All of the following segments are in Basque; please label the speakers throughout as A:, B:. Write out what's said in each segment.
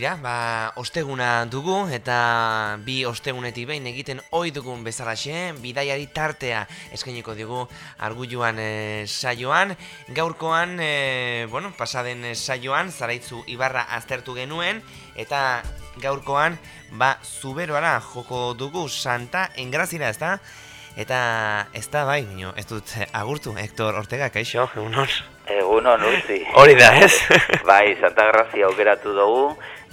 A: Tira, ba, osteguna dugu eta bi ostegunetik behin egiten ohi dugun bezalaxe, bidaiari tartea eskainiko dugu argulluan e, saioan. Gaurkoan, e, bueno, pasaden saioan, zaraitzu ibarra aztertu genuen, eta gaurkoan, ba, zuberoara joko dugu santa engrazira, ezta? Eta ez da bai, ez dut agurtu, Hector Ortega, kaixo, egunon?
B: Egunon, urzi.
A: Hori da, ez?
B: bai, Santa Grazia aukeratu dugu,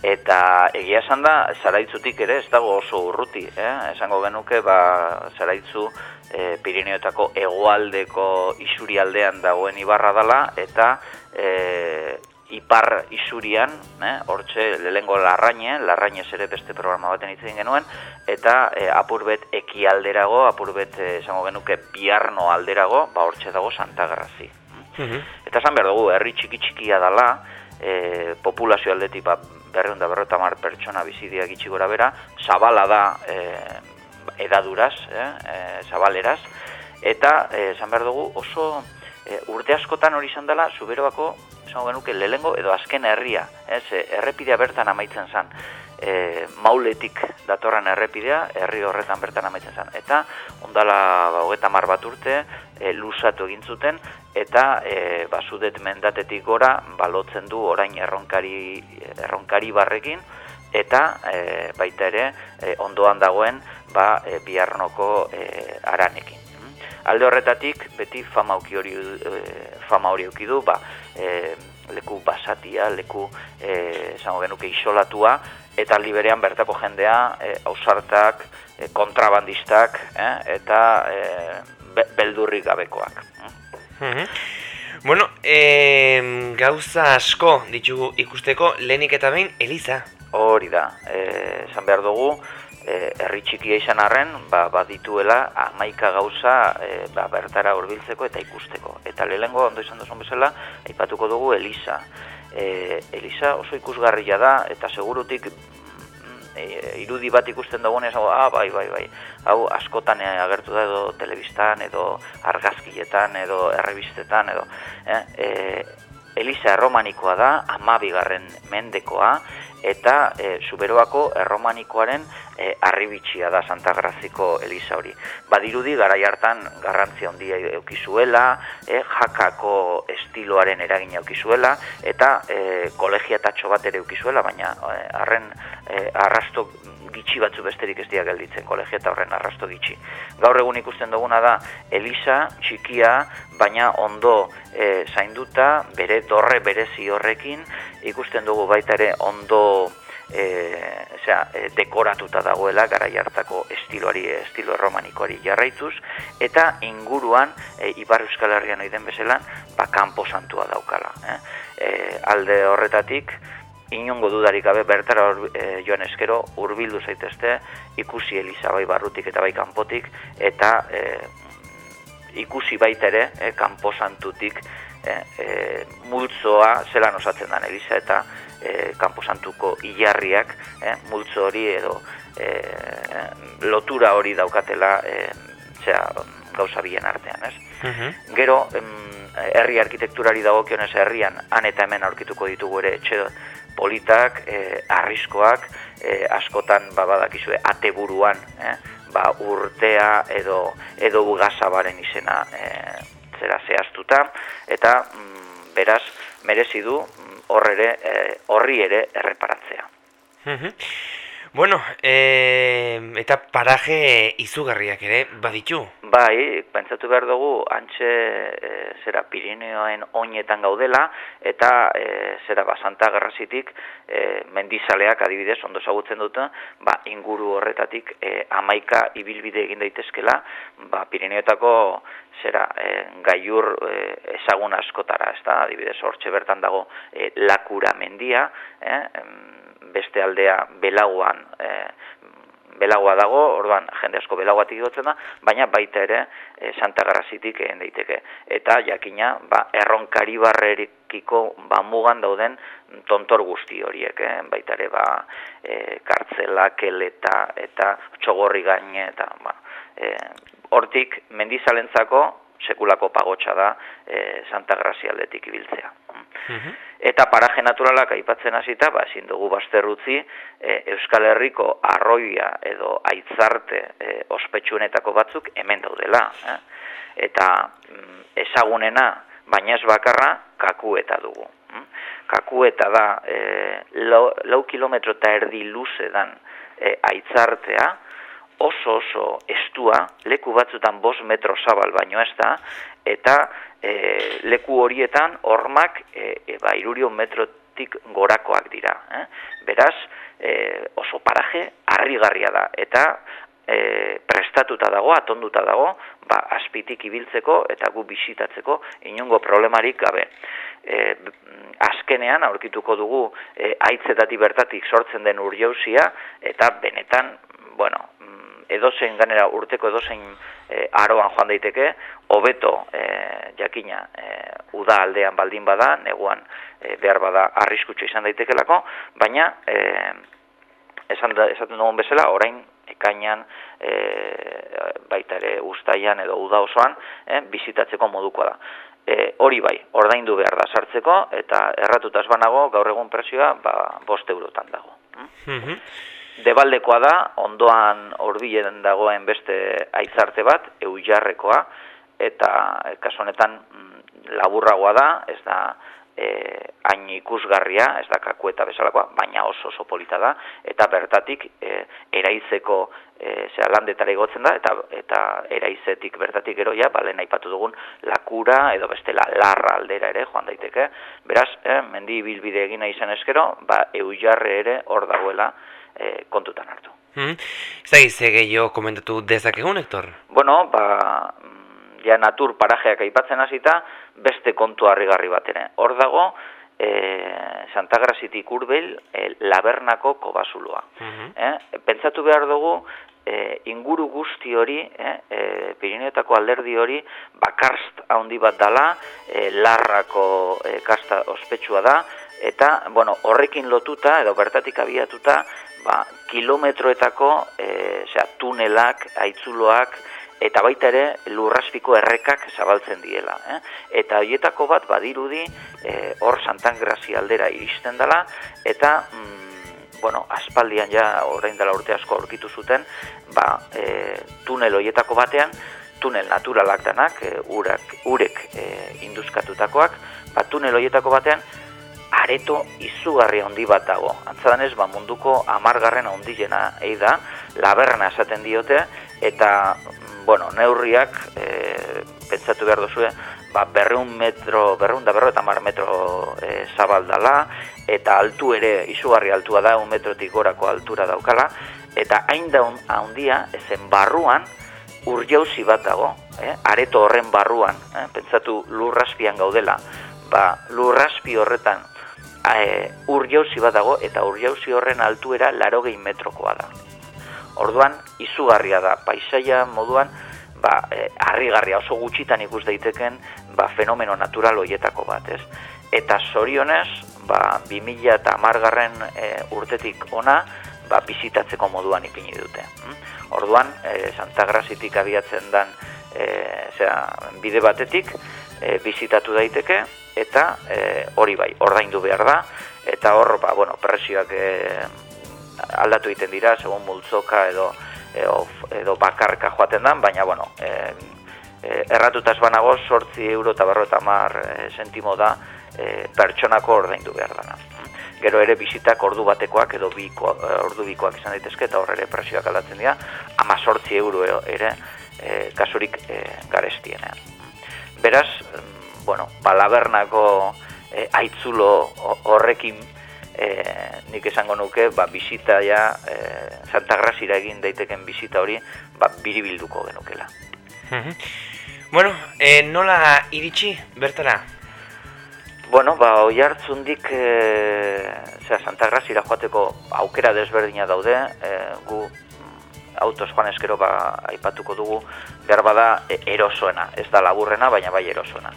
B: Eta egia esan da, zaraitzutik ere ez dago oso urruti, eh? esango genuke, ba, zaraitzu e, Pirineotako egoaldeko isurialdean dagoen ibarra dela, eta e, ipar isurian, eh? hortxe lehengo larraine, larraine ere beste programa baten itzen genuen, eta e, apurbet ekialderago, apurbet esango genuke biarno alderago, ba hortxe dago Santa Grazi. Mhm. Eta esan behar dugu, herri txiki txikia dela, e, populazio aldetik ba, berreun da berrota mar pertsona bizidia gitsi gora bera, zabala da e, edaduraz, e, e, zabaleraz, eta esan behar dugu oso e, urte askotan hori izan dela, zuberoako, esan genuke, lehengo edo azken herria, ez, errepidea bertan amaitzen zen e, mauletik datorren errepidea, herri horretan bertan amaitzen zen. Eta, ondala, ba, hogeta mar bat urte, e, lusatu egin zuten, eta e, basudet mendatetik gora, balotzen du orain erronkari, erronkari barrekin, eta e, baita ere, e, ondoan dagoen, ba, e, biarnoko e, aranekin. Alde horretatik, beti fama hori, e, fama hori du, ba, e, leku basatia, leku eh esango genuke isolatua eta liberean bertako jendea eh ausartak, e, kontrabandistak, eh, eta eh beldurrik gabekoak.
A: Mhm. Bueno, eh, gauza asko ditugu ikusteko lehenik eta behin Eliza.
B: Hori da, esan behar dugu, e, herri txikia izan arren, ba, badituela amaika gauza e, ba, bertara hurbiltzeko eta ikusteko. Eta lehengo ondo izan duzun bezala, aipatuko dugu Elisa. E, Elisa oso ikusgarria da, eta segurutik mm, e, irudi bat ikusten dugun ez, ah, bai, bai, bai, hau askotan agertu da edo telebistan, edo argazkietan, edo errebistetan, edo, eh? e, Elisa erromanikoa da, amabigarren mendekoa, eta e, Zuberoako erromanikoaren e, arribitxia da Santa Graziko Elisa hori. Badirudi garai hartan garrantzia handia eukizuela, e, jakako estiloaren eragina eukizuela eta e, kolegiatatxo bat ere eukizuela, baina e, arren e, arrasto gitxi batzu besterik ez dira gelditzen kolegia eta horren arrasto gitxi. Gaur egun ikusten duguna da Elisa txikia, baina ondo e, zainduta, bere dorre berezi horrekin, ikusten dugu baita ere ondo e, zera, e, dekoratuta dagoela gara hartako estiloari, estilo romanikoari jarraituz, eta inguruan, e, Ibar Euskal Herrian oiden bezala, ba, kanpo santua daukala. Eh? E, alde horretatik, inongo dudarik gabe bertara e, joan eskero hurbildu zaitezte ikusi Elisa bai barrutik eta bai kanpotik eta e, ikusi baita ere e, kanpo santutik e, e, multzoa zelan osatzen den Elisa eta e, kanpo santuko ilarriak e, multzo hori edo e, lotura hori daukatela e, zera, gauza bien artean, ez? Mhm. Gero, herri arkitekturari dagokionez herrian, han eta hemen aurkituko ditugu ere etxe politak, e, arriskoak, e, askotan ba, badakizue ateburuan, e, ba, urtea edo edo ugazabaren izena e, zera zehaztuta, eta mm, beraz merezi du mm, horre horri ere erreparatzea.
A: Bueno, e, eta paraje izugarriak ere baditu?
B: Bai, pentsatu behar dugu, antxe e, zera Pirineoen oinetan gaudela, eta e, zera basanta garrazitik e, mendizaleak adibidez ondo zagutzen dute, ba, inguru horretatik e, amaika ibilbide egin daitezkela, ba, Pirineotako zera e, gaiur e, ezagun askotara, ez da, adibidez, hortxe bertan dago e, lakura mendia, eh, beste aldea belaguan e, belagoa dago, orduan jende asko belagoatik igotzen da, baina baita ere e, Santa Garazitik egin daiteke. Eta jakina, ba, erronkari barrerikiko ba, mugan dauden tontor guzti horiek, eh? baita ere ba, e, kartzela, keleta eta txogorri gaine, eta ba, e, hortik mendizalentzako sekulako pagotxa da e, Santa Grazia aldetik ibiltzea. Eta paraje naturalak aipatzen hasita, ba, ezin dugu basterrutzi e, Euskal Herriko arroia edo aitzarte e, ospetsuenetako batzuk hemen daudela. Eh? Eta mm, ezagunena, baina ez bakarra, kaku eta dugu. Mm? Kaku eta da, e, lau, lau kilometro eta erdi luze dan e, aitzartea, oso oso estua, leku batzutan bos metro zabal baino ez da, eta e, leku horietan hormak e, e, ba, irurio metrotik gorakoak dira. Eh? Beraz, e, oso paraje harrigarria da, eta e, prestatuta dago, atonduta dago, ba, aspitik ibiltzeko eta gu bisitatzeko inungo problemarik gabe. E, azkenean aurkituko dugu e, aitzetatik bertatik sortzen den urjausia eta benetan, bueno, edozein ganera urteko edozein e, aroan joan daiteke, hobeto e, jakina e, uda aldean baldin bada, neguan e, behar bada arriskutxo izan daitekelako, baina e, esan da, esaten dugun bezala, orain ekainan e, baita ere ustaian edo uda osoan e, bizitatzeko modukoa da. E, hori bai, ordaindu behar da sartzeko, eta erratutaz banago, gaur egun presioa, ba, bost eurotan dago. Mm Debaldekoa da, ondoan horbilen dagoen beste aitzarte bat, eujarrekoa, eta e, kasu honetan mm, laburragoa da, ez da e, hain ikusgarria, ez da kaku eta bezalakoa, baina oso oso polita da, eta bertatik e, eraizeko e, zera, landetara igotzen da, eta eta eraizetik bertatik eroia, balen aipatu dugun lakura edo bestela larra aldera ere joan daiteke. Beraz, e, mendi bilbide egina izan eskero, ba, eujarre ere hor dagoela, e, kontutan hartu.
A: Hmm. Zai, ze gehiago komentatu dezakegun, Hector?
B: Bueno, ba, mm, ja natur parajeak aipatzen hasita beste kontu harrigarri bat ere. Hor dago, e, Santa Grazitik urbel, e, labernako kobazuloa. Hmm. Eh? Pentsatu behar dugu, e, inguru guzti hori, eh, e, Pirineotako alderdi hori, bakarst handi bat dala, e, larrako e, kasta ospetsua da, eta bueno, horrekin lotuta, edo bertatik abiatuta, ba, kilometroetako e, tunelak, aitzuloak, eta baita ere lurraspiko errekak zabaltzen diela. Eh? Eta horietako bat badirudi e, hor Santan Grazia aldera iristen dela, eta mm, bueno, aspaldian ja orain dela urte asko aurkitu zuten, ba, e, tunel horietako batean, tunel naturalak danak, e, urak, urek e, induzkatutakoak, ba, tunel horietako batean, areto izugarri handi bat dago. Antzadanez, ba, munduko amargarren handilena egi da, laberna esaten diote, eta, bueno, neurriak, e, pentsatu behar duzue, ba, berreun metro, berreun da berro eta mar metro e, zabaldala, eta altu ere, izugarri altua da, un metrotik gorako altura daukala, eta hain da handia, ezen barruan, urjauzi bat dago, eh? areto horren barruan, eh? pentsatu lurraspian gaudela, ba, lurraspi horretan e, ur jauzi bat dago eta ur jauzi horren altuera laro gehi metrokoa da. Orduan, izugarria da, paisaia moduan, ba, e, harrigarria oso gutxitan ikus daiteken ba, fenomeno natural hoietako bat, ez? Eta zorionez, ba, 2000 eta amargarren e, urtetik ona, ba, bizitatzeko moduan ipini dute. Hm? Orduan, e, Santa Grazitik abiatzen dan e, zera, bide batetik, e, bizitatu daiteke, eta e, hori bai, ordaindu behar da, eta hor, ba, bueno, presioak e, aldatu egiten dira, segun multzoka edo, edo, edo bakarka joaten dan, baina, bueno, e, e, erratutaz banago, sortzi euro eta barro eta mar e, sentimo da e, pertsonako ordaindu behar dana. Gero ere bizitak ordu batekoak edo biko, ordu bikoak izan daitezke eta horre ere presioak aldatzen dira, ama sortzi euro ere e, kasurik e, garestienean. Beraz, bueno, balabernako e, aitzulo horrekin e, nik esango nuke, ba, bisita ja, e, Santa Grazira egin daiteken bisita hori, ba, biribilduko genukela.
A: bueno, e, nola iritsi, bertara?
B: Bueno, ba, oi hartzundik, e, Santa Grazira joateko aukera desberdina daude, e, gu autos joan eskero ba, aipatuko dugu, behar bada erosoena, ez da laburrena, baina bai erosoena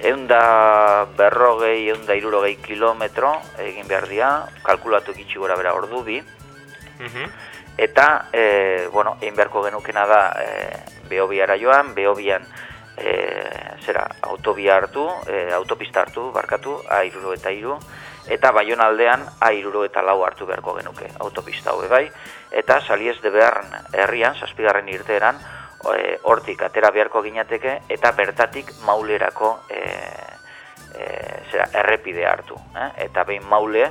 B: eunda berrogei, eunda irurogei kilometro egin behar dira, kalkulatu gitsi gora bera ordu bi. Mhm. Eta, e, bueno, egin beharko genukena da e, behobiara joan, behobian zera, autobia hartu, e, autopista hartu, barkatu, airuro eta iru, eta baion aldean airuro eta lau hartu beharko genuke, autopista hobe bai, eta saliez de behar herrian, zazpigarren irteeran, e, hortik atera beharko ginateke, eta bertatik maulerako e, e, zera, errepide hartu. Eh? Eta behin maule,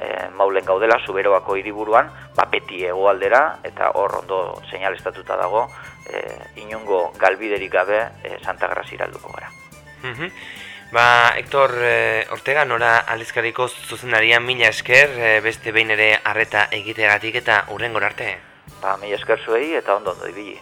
B: e, maulen gaudela, zuberoako hiriburuan, ba, beti egoaldera, eta hor ondo seinalestatuta dago, e, inungo galbiderik gabe e, Santa Grazira alduko gara.
A: Mhm. Ba, Hector e, Ortega, nora aldizkariko zuzendaria mila esker, e, beste behin ere arreta egiteagatik eta urren arte.
B: Ba, mila esker zuei eta ondo ondo ibili.